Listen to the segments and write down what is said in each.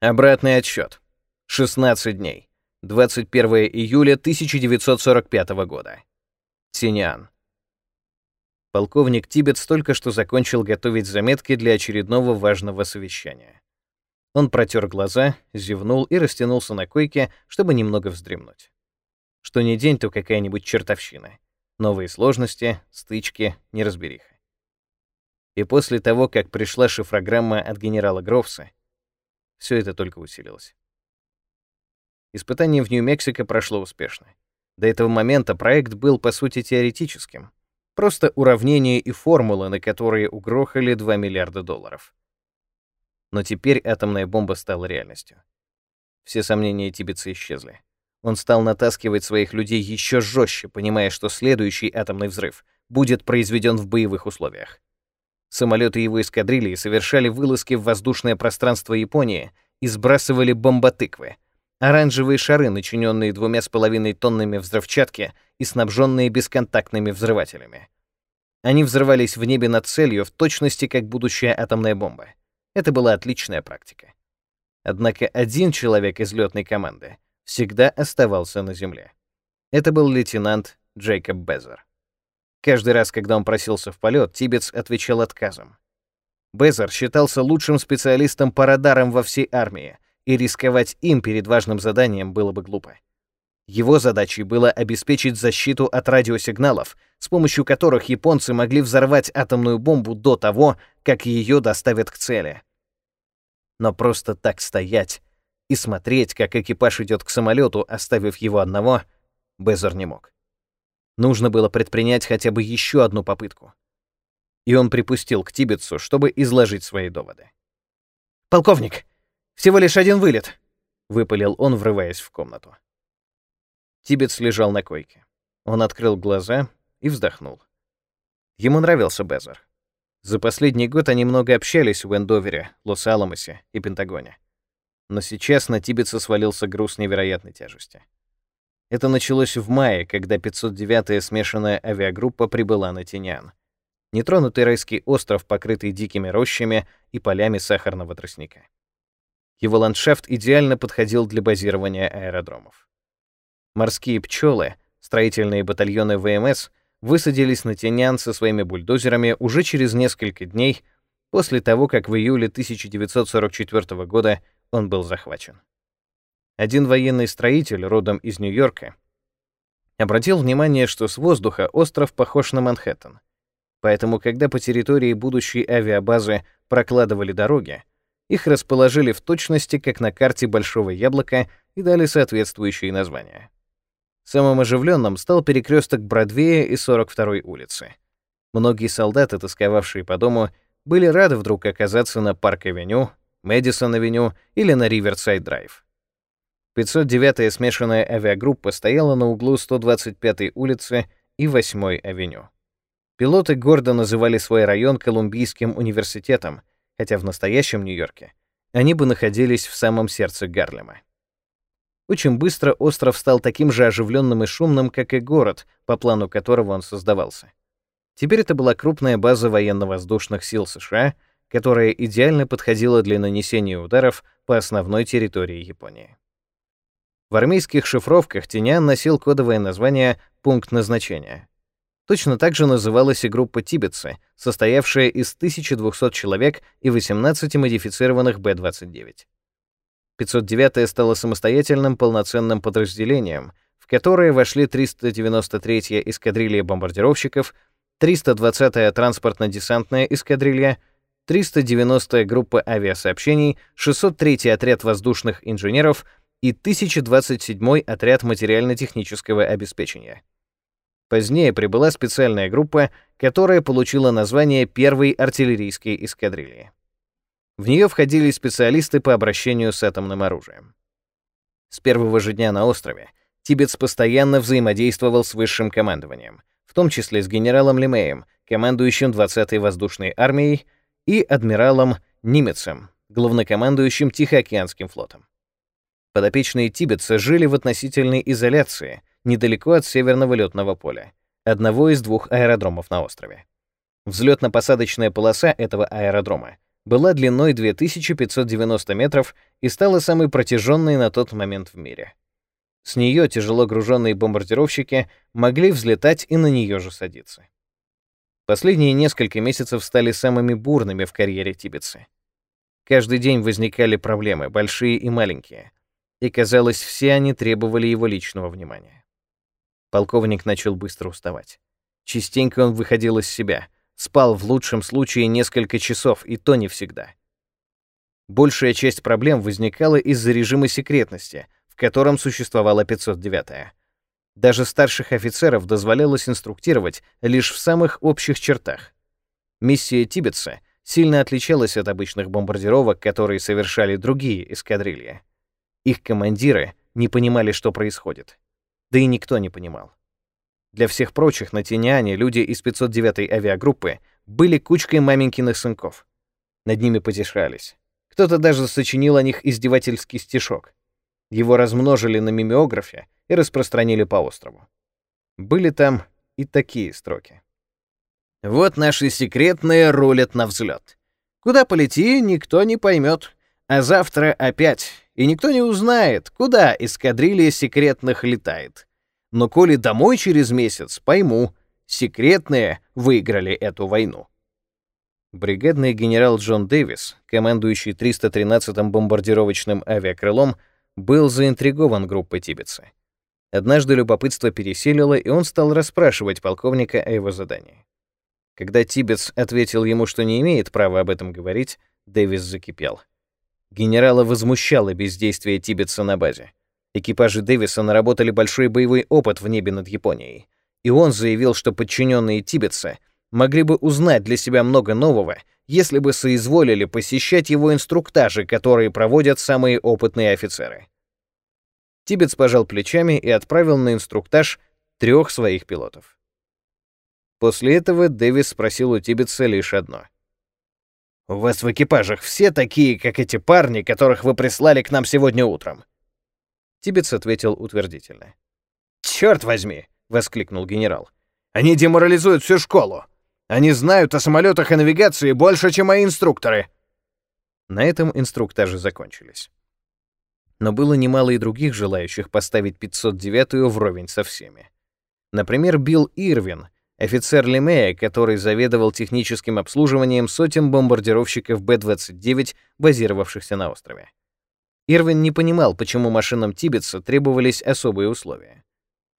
Обратный отсчет. 16 дней. 21 июля 1945 года. Тиньян. Полковник Тибетс только что закончил готовить заметки для очередного важного совещания. Он протер глаза, зевнул и растянулся на койке, чтобы немного вздремнуть. Что не день, то какая-нибудь чертовщина. Новые сложности, стычки, неразбериха. И после того, как пришла шифрограмма от генерала Грофса, все это только усилилось. Испытание в Нью-Мексико прошло успешно. До этого момента проект был, по сути, теоретическим. Просто уравнения и формулы, на которые угрохали 2 миллиарда долларов. Но теперь атомная бомба стала реальностью. Все сомнения тибетца исчезли. Он стал натаскивать своих людей еще жестче, понимая, что следующий атомный взрыв будет произведен в боевых условиях. Самолеты его эскадрильи совершали вылазки в воздушное пространство Японии и сбрасывали бомботыквы — Оранжевые шары, начиненные двумя с половиной тоннами взрывчатки и снабженные бесконтактными взрывателями. Они взрывались в небе над целью в точности как будущая атомная бомба. Это была отличная практика. Однако один человек из летной команды всегда оставался на земле. Это был лейтенант Джейкоб Безер. Каждый раз, когда он просился в полет, Тибетс отвечал отказом. Безер считался лучшим специалистом по радарам во всей армии, и рисковать им перед важным заданием было бы глупо. Его задачей было обеспечить защиту от радиосигналов, с помощью которых японцы могли взорвать атомную бомбу до того, как ее доставят к цели. Но просто так стоять и смотреть, как экипаж идет к самолету, оставив его одного, Безер не мог. Нужно было предпринять хотя бы еще одну попытку. И он припустил к Тибетсу, чтобы изложить свои доводы. «Полковник, всего лишь один вылет», — выпалил он, врываясь в комнату. Тибетс лежал на койке. Он открыл глаза и вздохнул. Ему нравился Безар. За последний год они много общались в Эндовере, Лос-Аламосе и Пентагоне. Но сейчас на Тибетса свалился груз невероятной тяжести. Это началось в мае, когда 509-я смешанная авиагруппа прибыла на Тиньян. Нетронутый райский остров, покрытый дикими рощами и полями сахарного тростника. Его ландшафт идеально подходил для базирования аэродромов. Морские пчелы, строительные батальоны ВМС высадились на Тянян со своими бульдозерами уже через несколько дней после того, как в июле 1944 года он был захвачен. Один военный строитель, родом из Нью-Йорка, обратил внимание, что с воздуха остров похож на Манхэттен. Поэтому, когда по территории будущей авиабазы прокладывали дороги, их расположили в точности, как на карте Большого Яблока, и дали соответствующие названия. Самым оживленным стал перекресток Бродвея и 42-й улицы. Многие солдаты, тосковавшие по дому, были рады вдруг оказаться на Парк-авеню, Мэдисон-авеню или на Риверсайд-драйв. 509-я смешанная авиагруппа стояла на углу 125-й улицы и 8-й авеню. Пилоты гордо называли свой район Колумбийским университетом — хотя в настоящем Нью-Йорке они бы находились в самом сердце Гарлема. Очень быстро остров стал таким же оживленным и шумным, как и город, по плану которого он создавался. Теперь это была крупная база военно-воздушных сил США, которая идеально подходила для нанесения ударов по основной территории Японии. В армейских шифровках Тинян носил кодовое название «пункт назначения», Точно так же называлась и группа «Тибетцы», состоявшая из 1200 человек и 18 модифицированных Б-29. 509-я стала самостоятельным полноценным подразделением, в которое вошли 393-я эскадрилья бомбардировщиков, 320-я транспортно-десантная эскадрилья, 390-я группа авиасообщений, 603-й отряд воздушных инженеров и 1027-й отряд материально-технического обеспечения. Позднее прибыла специальная группа, которая получила название первой артиллерийской эскадрильи. В нее входили специалисты по обращению с атомным оружием. С первого же дня на острове Тибетс постоянно взаимодействовал с высшим командованием, в том числе с генералом Лемеем, командующим 20-й воздушной армией, и адмиралом Нимецем, главнокомандующим Тихоокеанским флотом. Подопечные Тибетса жили в относительной изоляции — недалеко от северного летного поля, одного из двух аэродромов на острове. Взлетно-посадочная полоса этого аэродрома была длиной 2590 метров и стала самой протяженной на тот момент в мире. С нее тяжело груженные бомбардировщики могли взлетать и на нее же садиться. Последние несколько месяцев стали самыми бурными в карьере Тибетса. Каждый день возникали проблемы, большие и маленькие, и, казалось, все они требовали его личного внимания. Полковник начал быстро уставать. Частенько он выходил из себя, спал в лучшем случае несколько часов, и то не всегда. Большая часть проблем возникала из-за режима секретности, в котором существовала 509-я. Даже старших офицеров дозволялось инструктировать лишь в самых общих чертах. Миссия Тибетса сильно отличалась от обычных бомбардировок, которые совершали другие эскадрильи. Их командиры не понимали, что происходит. Да и никто не понимал. Для всех прочих на Тиниане люди из 509-й авиагруппы были кучкой маменькиных сынков. Над ними потешались. Кто-то даже сочинил о них издевательский стишок. Его размножили на мимеографе и распространили по острову. Были там и такие строки. Вот наши секретные рулят на взлет. Куда полети, никто не поймет. А завтра опять, и никто не узнает, куда эскадрилья секретных летает. Но коли домой через месяц, пойму, секретные выиграли эту войну. Бригадный генерал Джон Дэвис, командующий 313-м бомбардировочным авиакрылом, был заинтригован группой Тибетса. Однажды любопытство переселило, и он стал расспрашивать полковника о его задании. Когда Тибетс ответил ему, что не имеет права об этом говорить, Дэвис закипел. Генерала возмущало бездействие Тибетса на базе. Экипажи Дэвиса наработали большой боевой опыт в небе над Японией, и он заявил, что подчиненные Тибетса могли бы узнать для себя много нового, если бы соизволили посещать его инструктажи, которые проводят самые опытные офицеры. Тибетс пожал плечами и отправил на инструктаж трех своих пилотов. После этого Дэвис спросил у Тибетса лишь одно. «У вас в экипажах все такие, как эти парни, которых вы прислали к нам сегодня утром?» Тибетс ответил утвердительно. «Черт возьми!» — воскликнул генерал. «Они деморализуют всю школу! Они знают о самолетах и навигации больше, чем мои инструкторы!» На этом инструктажи закончились. Но было немало и других желающих поставить 509-ю вровень со всеми. Например, Билл Ирвин, офицер Лемея, который заведовал техническим обслуживанием сотен бомбардировщиков Б-29, базировавшихся на острове. Ирвин не понимал, почему машинам Тибетса требовались особые условия.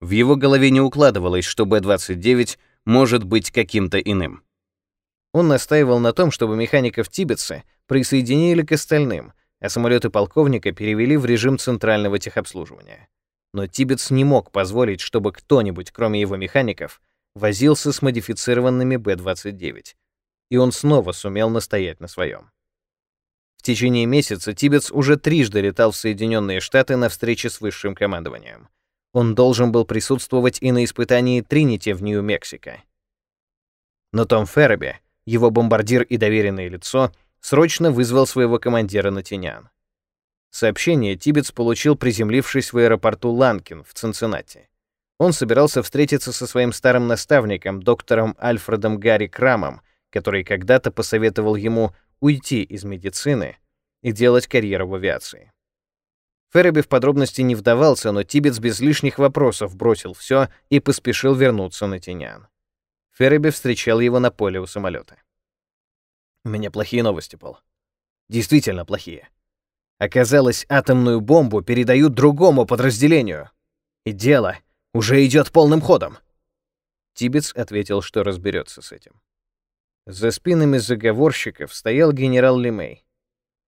В его голове не укладывалось, что Б-29 может быть каким-то иным. Он настаивал на том, чтобы механиков Тибетса присоединили к остальным, а самолеты полковника перевели в режим центрального техобслуживания. Но Тибетс не мог позволить, чтобы кто-нибудь, кроме его механиков, возился с модифицированными Б-29, и он снова сумел настоять на своем. В течение месяца Тибетс уже трижды летал в Соединенные Штаты на встрече с высшим командованием. Он должен был присутствовать и на испытании Тринити в Нью-Мексико. Но Том Ферроби, его бомбардир и доверенное лицо, срочно вызвал своего командира на Тинян. Сообщение Тибетс получил, приземлившись в аэропорту Ланкин в Цинциннати. Он собирался встретиться со своим старым наставником, доктором Альфредом Гарри Крамом, который когда-то посоветовал ему уйти из медицины и делать карьеру в авиации. Ферреби в подробности не вдавался, но Тибетс без лишних вопросов бросил все и поспешил вернуться на Тинян. Ферреби встречал его на поле у самолета. «У меня плохие новости, Пол. Действительно плохие. Оказалось, атомную бомбу передают другому подразделению. И дело уже идет полным ходом. Тибетс ответил, что разберется с этим. За спинами заговорщиков стоял генерал Лемей.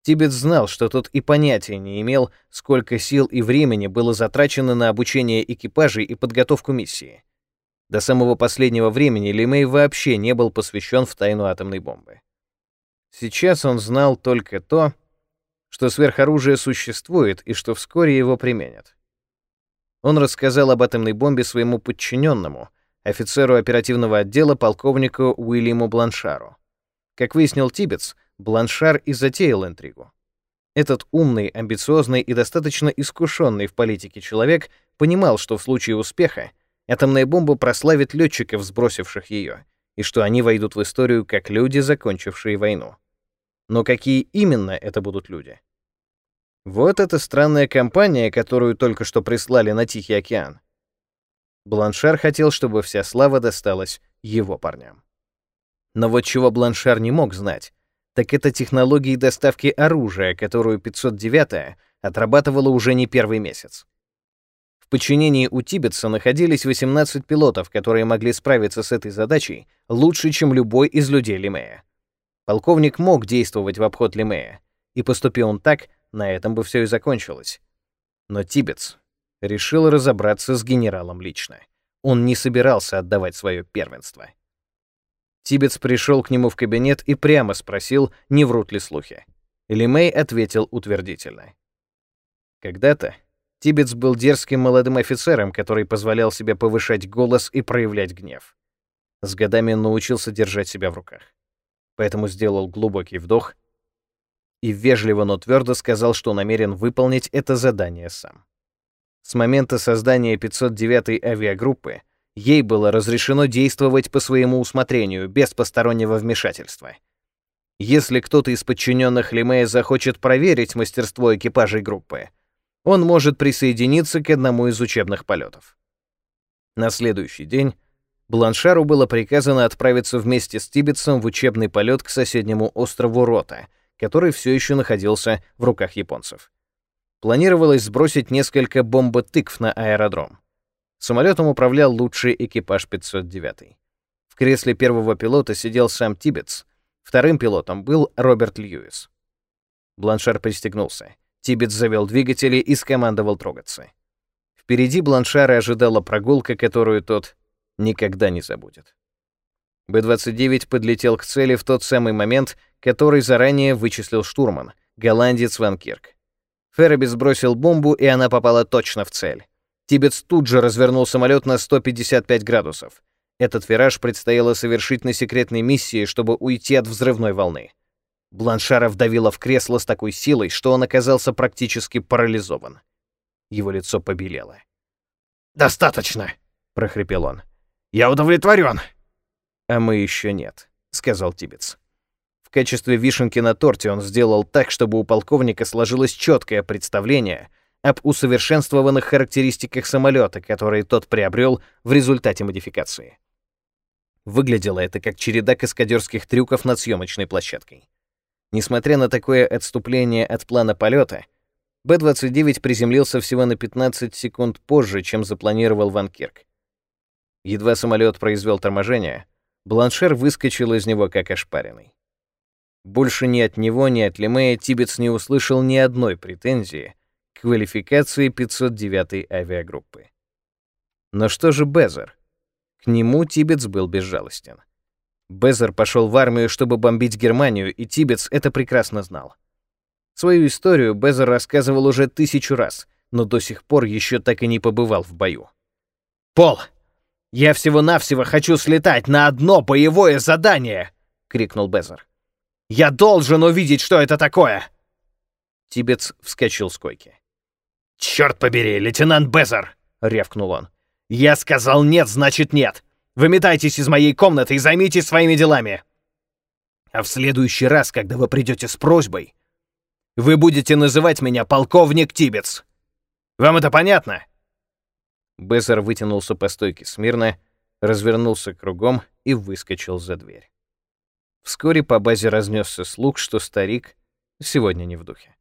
Тибетс знал, что тот и понятия не имел, сколько сил и времени было затрачено на обучение экипажей и подготовку миссии. До самого последнего времени Лемей вообще не был посвящен в тайну атомной бомбы. Сейчас он знал только то, что сверхоружие существует и что вскоре его применят. Он рассказал об атомной бомбе своему подчиненному, офицеру оперативного отдела полковнику Уильяму Бланшару. Как выяснил Тибетс, Бланшар и затеял интригу. Этот умный, амбициозный и достаточно искушенный в политике человек понимал, что в случае успеха атомная бомба прославит летчиков, сбросивших ее, и что они войдут в историю как люди, закончившие войну. Но какие именно это будут люди? Вот эта странная компания, которую только что прислали на Тихий океан. Бланшар хотел, чтобы вся слава досталась его парням. Но вот чего Бланшар не мог знать, так это технологии доставки оружия, которую 509-я отрабатывала уже не первый месяц. В подчинении у Тибетса находились 18 пилотов, которые могли справиться с этой задачей лучше, чем любой из людей Лимея. Полковник мог действовать в обход Лимея, и поступил он так, на этом бы все и закончилось. Но Тибетс решил разобраться с генералом лично. Он не собирался отдавать свое первенство. Тибетс пришел к нему в кабинет и прямо спросил, не врут ли слухи. Лимей ответил утвердительно. Когда-то Тибетс был дерзким молодым офицером, который позволял себе повышать голос и проявлять гнев. С годами научился держать себя в руках. Поэтому сделал глубокий вдох и вежливо, но твердо сказал, что намерен выполнить это задание сам. С момента создания 509-й авиагруппы ей было разрешено действовать по своему усмотрению, без постороннего вмешательства. Если кто-то из подчиненных Лимея захочет проверить мастерство экипажей группы, он может присоединиться к одному из учебных полетов. На следующий день Бланшару было приказано отправиться вместе с Тибетсом в учебный полет к соседнему острову Рота, который все еще находился в руках японцев. Планировалось сбросить несколько бомботыкв на аэродром. Самолетом управлял лучший экипаж 509. В кресле первого пилота сидел сам Тибетс, вторым пилотом был Роберт Льюис. Бланшар пристегнулся. Тибетс завел двигатели и скомандовал трогаться. Впереди Бланшара ожидала прогулка, которую тот никогда не забудет. Б-29 подлетел к цели в тот самый момент, который заранее вычислил штурман, голландец Ван Кирк. Ферроби сбросил бомбу, и она попала точно в цель. Тибетс тут же развернул самолет на 155 градусов. Этот вираж предстояло совершить на секретной миссии, чтобы уйти от взрывной волны. Бланшара вдавила в кресло с такой силой, что он оказался практически парализован. Его лицо побелело. «Достаточно!» — прохрипел он. «Я удовлетворен!» «А мы еще нет», — сказал Тибетс. В качестве вишенки на торте он сделал так, чтобы у полковника сложилось четкое представление — об усовершенствованных характеристиках самолета, которые тот приобрел в результате модификации. Выглядело это как череда каскадерских трюков над съемочной площадкой. Несмотря на такое отступление от плана полета, Б-29 приземлился всего на 15 секунд позже, чем запланировал Ван Кирк. Едва самолет произвел торможение, Бланшер выскочил из него как ошпаренный. Больше ни от него, ни от Лемея Тибетс не услышал ни одной претензии квалификации 509-й авиагруппы. Но что же Безер? К нему Тибетс был безжалостен. Безер пошел в армию, чтобы бомбить Германию, и Тибетс это прекрасно знал. Свою историю Безер рассказывал уже тысячу раз, но до сих пор еще так и не побывал в бою. «Пол, я всего-навсего хочу слетать на одно боевое задание!» — крикнул Безер. «Я должен увидеть, что это такое!» Тибетс вскочил с койки. «Черт побери, лейтенант Безер!» — рявкнул он. «Я сказал нет, значит нет! Выметайтесь из моей комнаты и займитесь своими делами! А в следующий раз, когда вы придете с просьбой, вы будете называть меня полковник Тибец. Вам это понятно?» Безер вытянулся по стойке смирно, развернулся кругом и выскочил за дверь. Вскоре по базе разнесся слух, что старик сегодня не в духе.